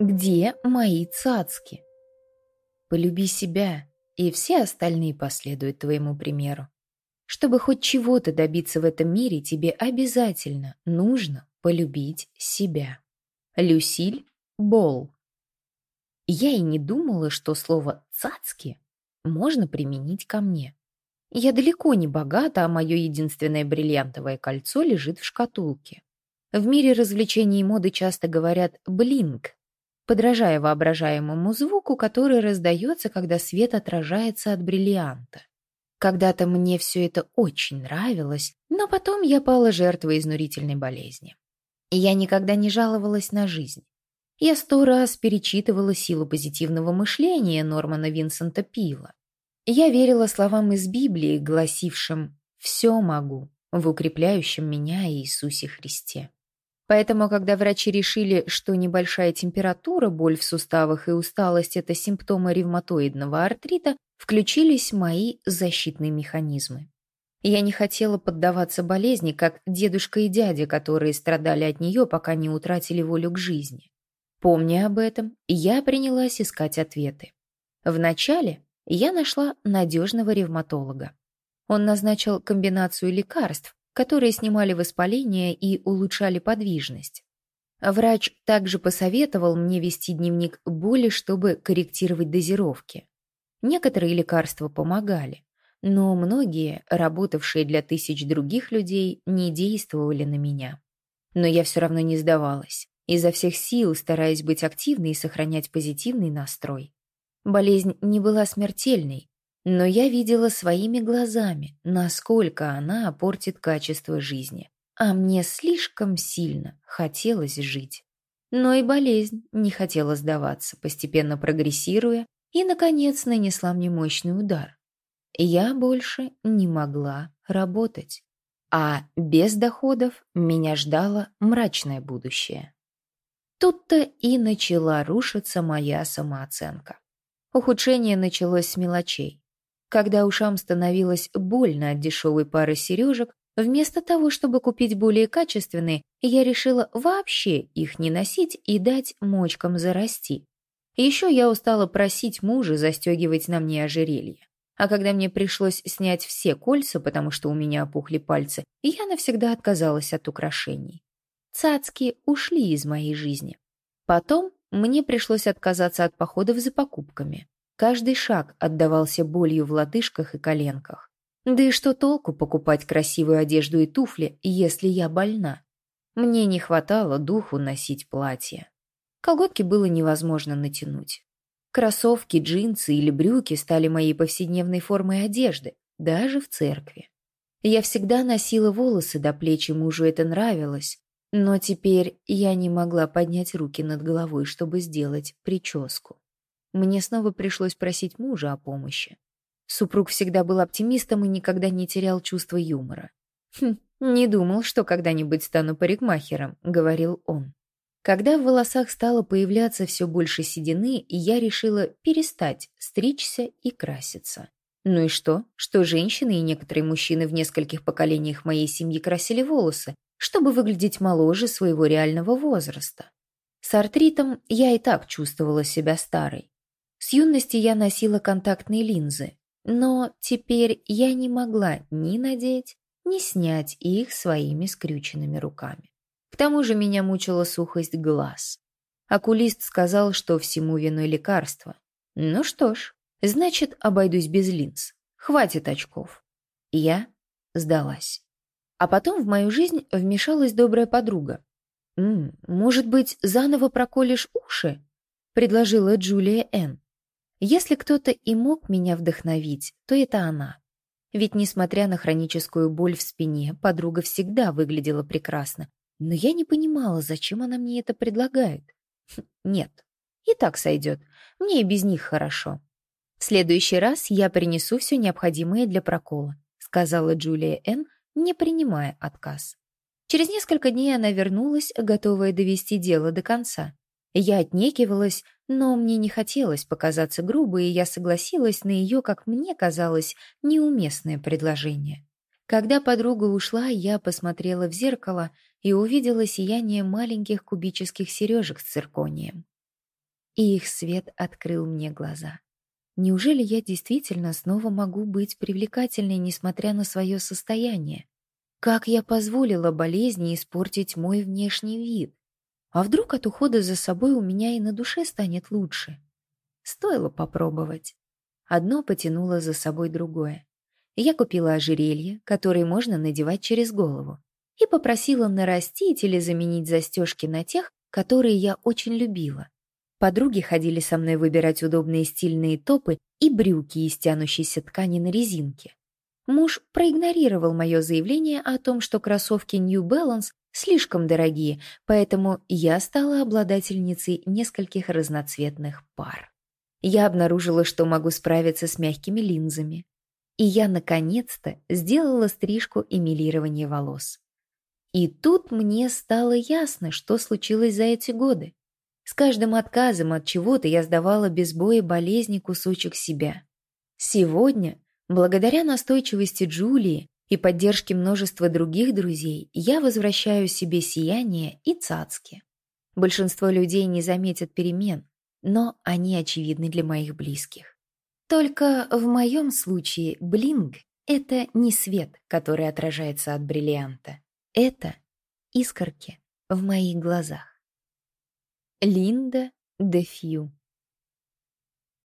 Где мои цацки? Полюби себя, и все остальные последуют твоему примеру. Чтобы хоть чего-то добиться в этом мире, тебе обязательно нужно полюбить себя. Люсиль Болл. Я и не думала, что слово «цацки» можно применить ко мне. Я далеко не богата, а мое единственное бриллиантовое кольцо лежит в шкатулке. В мире развлечений и моды часто говорят «блинк», подражая воображаемому звуку, который раздается, когда свет отражается от бриллианта. Когда-то мне все это очень нравилось, но потом я пала жертвой изнурительной болезни. Я никогда не жаловалась на жизнь. Я сто раз перечитывала силу позитивного мышления Нормана Винсента Пила. Я верила словам из Библии, гласившим «все могу» в укрепляющем меня Иисусе Христе. Поэтому, когда врачи решили, что небольшая температура, боль в суставах и усталость – это симптомы ревматоидного артрита, включились мои защитные механизмы. Я не хотела поддаваться болезни, как дедушка и дядя, которые страдали от нее, пока не утратили волю к жизни. Помня об этом, я принялась искать ответы. Вначале я нашла надежного ревматолога. Он назначил комбинацию лекарств, которые снимали воспаление и улучшали подвижность. Врач также посоветовал мне вести дневник боли, чтобы корректировать дозировки. Некоторые лекарства помогали, но многие, работавшие для тысяч других людей, не действовали на меня. Но я все равно не сдавалась, изо всех сил стараясь быть активной и сохранять позитивный настрой. Болезнь не была смертельной, но я видела своими глазами, насколько она портит качество жизни. А мне слишком сильно хотелось жить. Но и болезнь не хотела сдаваться, постепенно прогрессируя, и, наконец, нанесла мне мощный удар. Я больше не могла работать. А без доходов меня ждало мрачное будущее. Тут-то и начала рушиться моя самооценка. Ухудшение началось с мелочей. Когда ушам становилось больно от дешевой пары сережек, вместо того, чтобы купить более качественные, я решила вообще их не носить и дать мочкам зарасти. Еще я устала просить мужа застегивать на мне ожерелье. А когда мне пришлось снять все кольца, потому что у меня опухли пальцы, я навсегда отказалась от украшений. Цацки ушли из моей жизни. Потом мне пришлось отказаться от походов за покупками. Каждый шаг отдавался болью в лодыжках и коленках. Да и что толку покупать красивую одежду и туфли, если я больна? Мне не хватало духу носить платье. Колготки было невозможно натянуть. Кроссовки, джинсы или брюки стали моей повседневной формой одежды, даже в церкви. Я всегда носила волосы до плеч, и мужу это нравилось, но теперь я не могла поднять руки над головой, чтобы сделать прическу. Мне снова пришлось просить мужа о помощи. Супруг всегда был оптимистом и никогда не терял чувства юмора. «Хм, не думал, что когда-нибудь стану парикмахером», — говорил он. Когда в волосах стало появляться все больше седины, я решила перестать стричься и краситься. Ну и что? Что женщины и некоторые мужчины в нескольких поколениях моей семьи красили волосы, чтобы выглядеть моложе своего реального возраста. С артритом я и так чувствовала себя старой. С юности я носила контактные линзы, но теперь я не могла ни надеть, ни снять их своими скрюченными руками. К тому же меня мучила сухость глаз. Окулист сказал, что всему виной лекарство. Ну что ж, значит, обойдусь без линз. Хватит очков. Я сдалась. А потом в мою жизнь вмешалась добрая подруга. «М -м, «Может быть, заново проколешь уши?» — предложила Джулия Энн. Если кто-то и мог меня вдохновить, то это она. Ведь, несмотря на хроническую боль в спине, подруга всегда выглядела прекрасно. Но я не понимала, зачем она мне это предлагает. Хм, нет, и так сойдет. Мне и без них хорошо. В следующий раз я принесу все необходимое для прокола, сказала Джулия Н., не принимая отказ. Через несколько дней она вернулась, готовая довести дело до конца. Я отнекивалась, но мне не хотелось показаться грубой, и я согласилась на ее, как мне казалось, неуместное предложение. Когда подруга ушла, я посмотрела в зеркало и увидела сияние маленьких кубических сережек с цирконием. и их свет открыл мне глаза. Неужели я действительно снова могу быть привлекательной, несмотря на свое состояние? Как я позволила болезни испортить мой внешний вид? А вдруг от ухода за собой у меня и на душе станет лучше? Стоило попробовать. Одно потянуло за собой другое. Я купила ожерелье, которое можно надевать через голову, и попросила нарастить или заменить застежки на тех, которые я очень любила. Подруги ходили со мной выбирать удобные стильные топы и брюки из тянущейся ткани на резинке. Муж проигнорировал мое заявление о том, что кроссовки New Balance слишком дорогие, поэтому я стала обладательницей нескольких разноцветных пар. Я обнаружила, что могу справиться с мягкими линзами. И я, наконец-то, сделала стрижку и милирование волос. И тут мне стало ясно, что случилось за эти годы. С каждым отказом от чего-то я сдавала без боя болезни кусочек себя. Сегодня, благодаря настойчивости Джулии и поддержке множества других друзей, я возвращаю себе сияние и цацки. Большинство людей не заметят перемен, но они очевидны для моих близких. Только в моем случае блинг — это не свет, который отражается от бриллианта. Это искорки в моих глазах. Линда де Фью